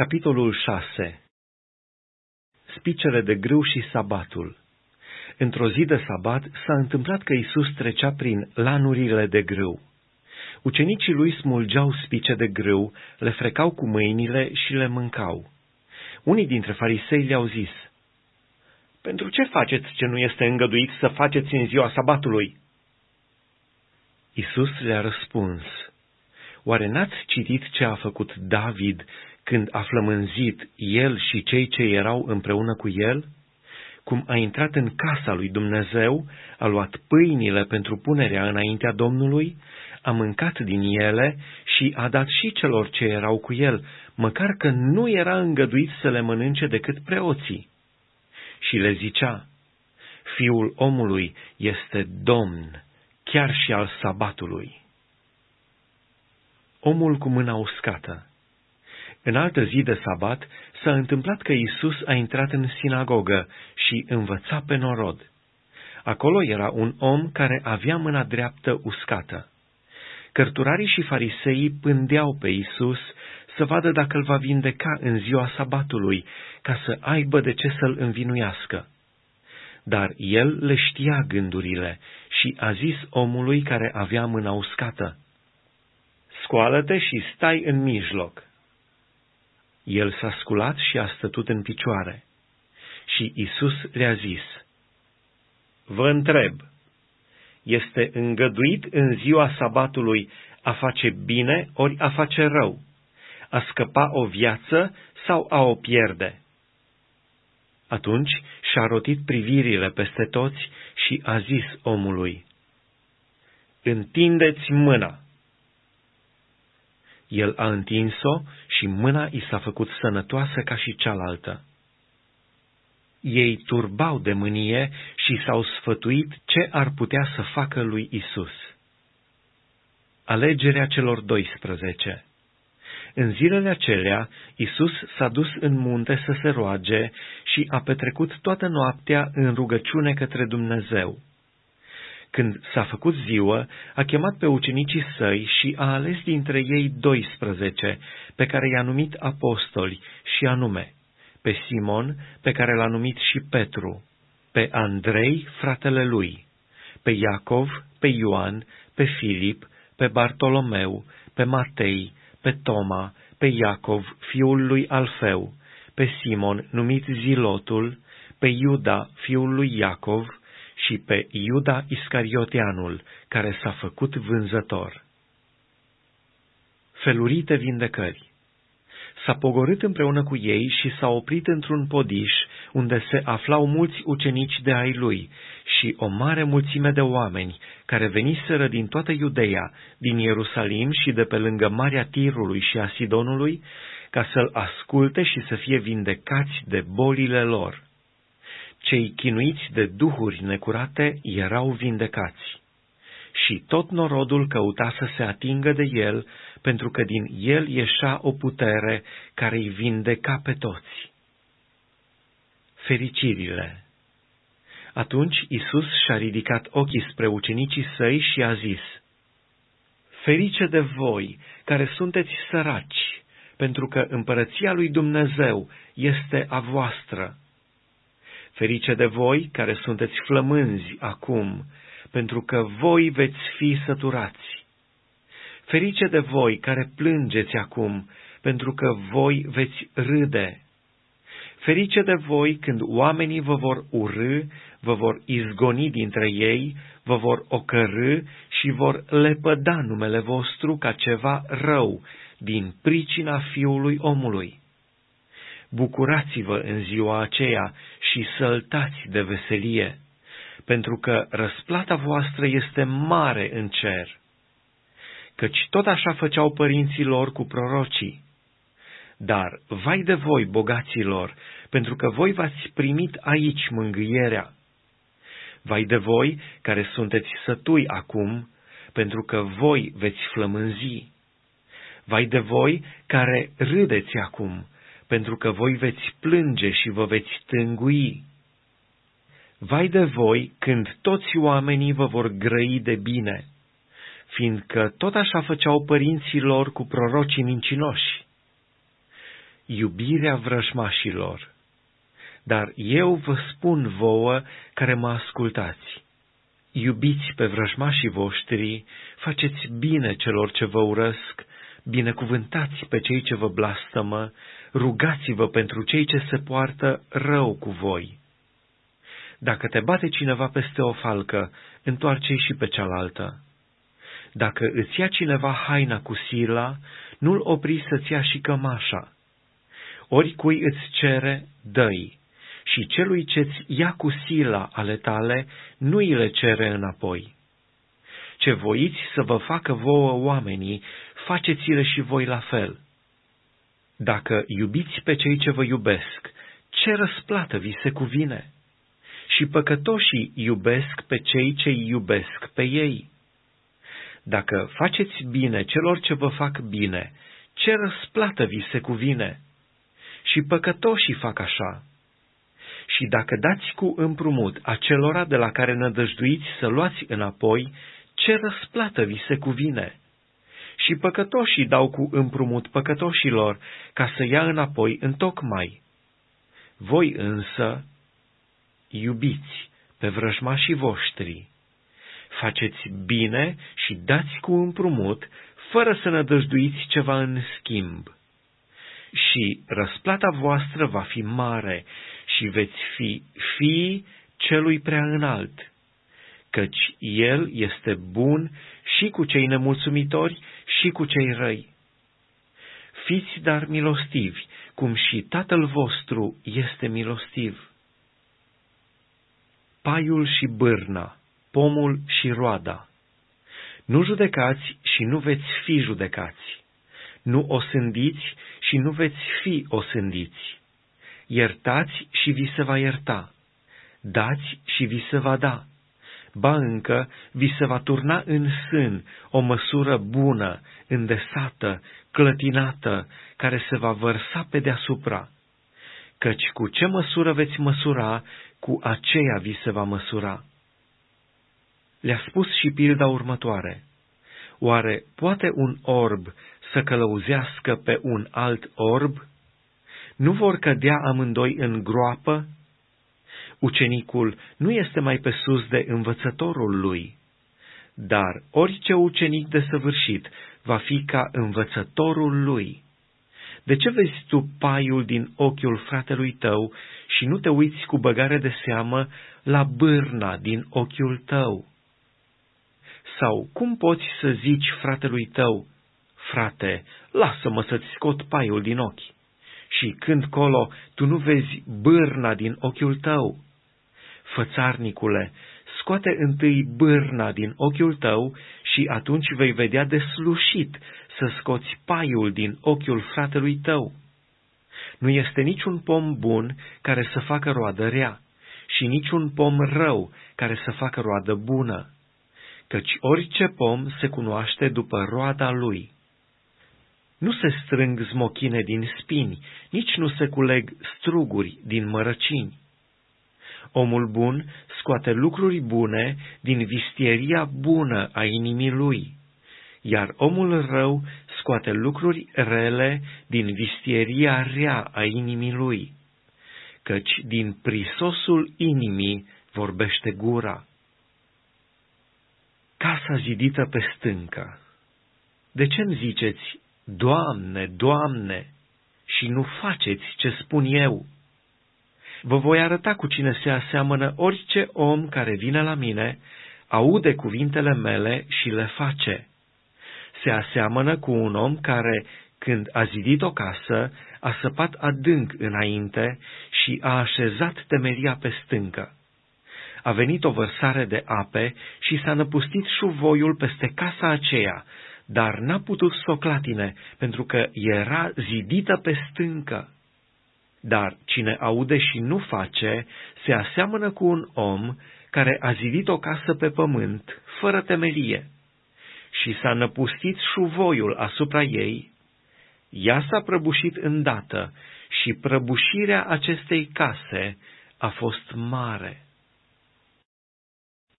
Capitolul 6 Spicele de grâu și sabatul Într-o zi de sabat s-a întâmplat că Isus trecea prin lanurile de grâu. Ucenicii lui smulgeau spice de grâu, le frecau cu mâinile și le mâncau. Unii dintre farisei le-au zis, Pentru ce faceți ce nu este îngăduit să faceți în ziua sabatului? Isus le-a răspuns, Oare n-ați citit ce a făcut David când a flămânzit el și cei ce erau împreună cu el? Cum a intrat în casa lui Dumnezeu, a luat pâinile pentru punerea înaintea Domnului, a mâncat din ele și a dat și celor ce erau cu el, măcar că nu era îngăduit să le mănânce decât preoții. Și le zicea, Fiul omului este Domn, chiar și al sabatului. Omul cu mâna uscată în altă zi de sabat s-a întâmplat că Isus a intrat în sinagogă și învăța pe norod. Acolo era un om care avea mâna dreaptă uscată. Cărturarii și fariseii pândeau pe Isus să vadă dacă îl va vindeca în ziua sabatului, ca să aibă de ce să-l învinuiască. Dar el le știa gândurile și a zis omului care avea mâna uscată, Scoală-te și stai în mijloc. El s-a sculat și a stătut în picioare. Și Isus le-a zis, Vă întreb, este îngăduit în ziua sabatului a face bine ori a face rău, a scăpa o viață sau a o pierde? Atunci și-a rotit privirile peste toți și a zis omului, Întindeți mâna! El a întins-o și mâna i s-a făcut sănătoasă ca și cealaltă. Ei turbau de mânie și s-au sfătuit ce ar putea să facă lui Isus. Alegerea celor 12 În zilele acelea, Isus s-a dus în munte să se roage și a petrecut toată noaptea în rugăciune către Dumnezeu. Când s-a făcut ziua, a chemat pe ucenicii săi și a ales dintre ei 12, pe care i-a numit apostoli, și anume, pe Simon, pe care l-a numit și Petru, pe Andrei, fratele lui, pe Iacov, pe Ioan, pe Filip, pe Bartolomeu, pe Matei, pe Toma, pe Iacov, fiul lui Alfeu, pe Simon, numit Zilotul, pe Iuda, fiul lui Iacov, și pe Iuda Iscarioteanul, care s-a făcut vânzător. Felurite vindecări S-a pogorât împreună cu ei și s-a oprit într-un podiș, unde se aflau mulți ucenici de ai lui și o mare mulțime de oameni, care veniseră din toată Iudeea, din Ierusalim și de pe lângă Marea Tirului și a Sidonului, ca să-l asculte și să fie vindecați de bolile lor cei chinuiți de duhuri necurate erau vindecați. Și tot norodul căuta să se atingă de el, pentru că din el ieșea o putere care îi vindeca pe toți. Fericirile Atunci Isus și-a ridicat ochii spre ucenicii săi și a zis, Ferice de voi, care sunteți săraci, pentru că împărăția lui Dumnezeu este a voastră. Ferice de voi care sunteți flămânzi acum, pentru că voi veți fi săturați. Ferice de voi care plângeți acum, pentru că voi veți râde. Ferice de voi când oamenii vă vor urâ, vă vor izgoni dintre ei, vă vor ocărâ și vor lepăda numele vostru ca ceva rău din pricina Fiului omului bucurați-vă în ziua aceea și săltați de veselie, pentru că răsplata voastră este mare în cer. Căci tot așa făceau părinții lor cu prorocii. Dar, vai de voi, bogaților, pentru că voi v-ați primit aici mângâierea. Vai de voi, care sunteți sătui acum, pentru că voi veți flămânzi. Vai de voi, care râdeți acum, pentru că voi veți plânge și vă veți tângui. Vai de voi când toți oamenii vă vor grăi de bine, fiindcă tot așa făceau părinții lor cu prorocii mincinoși. iubirea vrăjmașilor. Dar eu vă spun vouă care mă ascultați. Iubiți pe vrăjmașii voștri, faceți bine celor ce vă urăsc, binecuvântați pe cei ce vă blastămă, rugați-vă pentru cei ce se poartă rău cu voi. Dacă te bate cineva peste o falcă, întoarce și pe cealaltă. Dacă îți ia cineva haina cu sila, nu-l opri să-ți ia și cămașa. Oricui îți cere, dă-i, și celui ce-ți ia cu sila ale tale, nu îi le cere înapoi. Ce voiți să vă facă vouă oamenii, faceți-le și voi la fel. Dacă iubiți pe cei ce vă iubesc, ce răsplată vi se cuvine? Și păcătoșii iubesc pe cei ce iubesc pe ei. Dacă faceți bine celor ce vă fac bine, ce răsplată vi se cuvine? Și păcătoșii fac așa. Și dacă dați cu împrumut acelora de la care nădăjduiți să luați înapoi, ce răsplată vi se cuvine? Și păcătoșii dau cu împrumut păcătoșilor, ca să ia înapoi întocmai. Voi însă iubiți pe vrăjmașii voștri, faceți bine și dați cu împrumut, fără să nădăjduiți ceva în schimb. Și răsplata voastră va fi mare și veți fi fii celui prea înalt, căci El este bun și cu cei nemulțumitori și cu cei răi. Fiți dar milostivi, cum și Tatăl vostru este milostiv. Paiul și bârna, pomul și roada. Nu judecați și nu veți fi judecați. Nu osândiți și nu veți fi osândiți. Iertați și vi se va ierta. Dați și vi se va da ba încă vi se va turna în sân o măsură bună, îndesată, clătinată, care se va vărsa pe deasupra. Căci cu ce măsură veți măsura, cu aceea vi se va măsura. Le-a spus și pilda următoare. Oare poate un orb să călăuzească pe un alt orb? Nu vor cădea amândoi în groapă? Ucenicul nu este mai pe sus de învățătorul lui, dar orice ucenic desăvârșit va fi ca învățătorul lui. De ce vezi tu paiul din ochiul fratelui tău și nu te uiți cu băgare de seamă la bârna din ochiul tău? Sau cum poți să zici fratelui tău, frate, lasă-mă să-ți scot paiul din ochi? Și când colo, tu nu vezi bârna din ochiul tău? Fățarnicule, scoate întâi bârna din ochiul tău și atunci vei vedea deslușit să scoți paiul din ochiul fratelui tău. Nu este niciun pom bun care să facă roadă rea și niciun pom rău care să facă roadă bună, căci orice pom se cunoaște după roada lui. Nu se strâng zmochine din spini, nici nu se culeg struguri din mărăcini. Omul bun scoate lucruri bune din vistieria bună a inimii lui, iar omul rău scoate lucruri rele din vistieria rea a inimii lui, căci din prisosul inimii vorbește gura. Casa zidită pe stâncă. De ce îmi ziceți, Doamne, Doamne, și nu faceți ce spun eu? Vă voi arăta cu cine se aseamănă orice om care vine la mine, aude cuvintele mele și le face. Se aseamănă cu un om care, când a zidit o casă, a săpat adânc înainte și a așezat temeria pe stâncă. A venit o vărsare de ape și s-a năpustit șuvoiul peste casa aceea, dar n-a putut să o clatine, pentru că era zidită pe stâncă. Dar cine aude și nu face, se aseamănă cu un om care a zidit o casă pe pământ, fără temelie, și s-a năpustit șuvoiul asupra ei, ea s-a prăbușit îndată și prăbușirea acestei case a fost mare.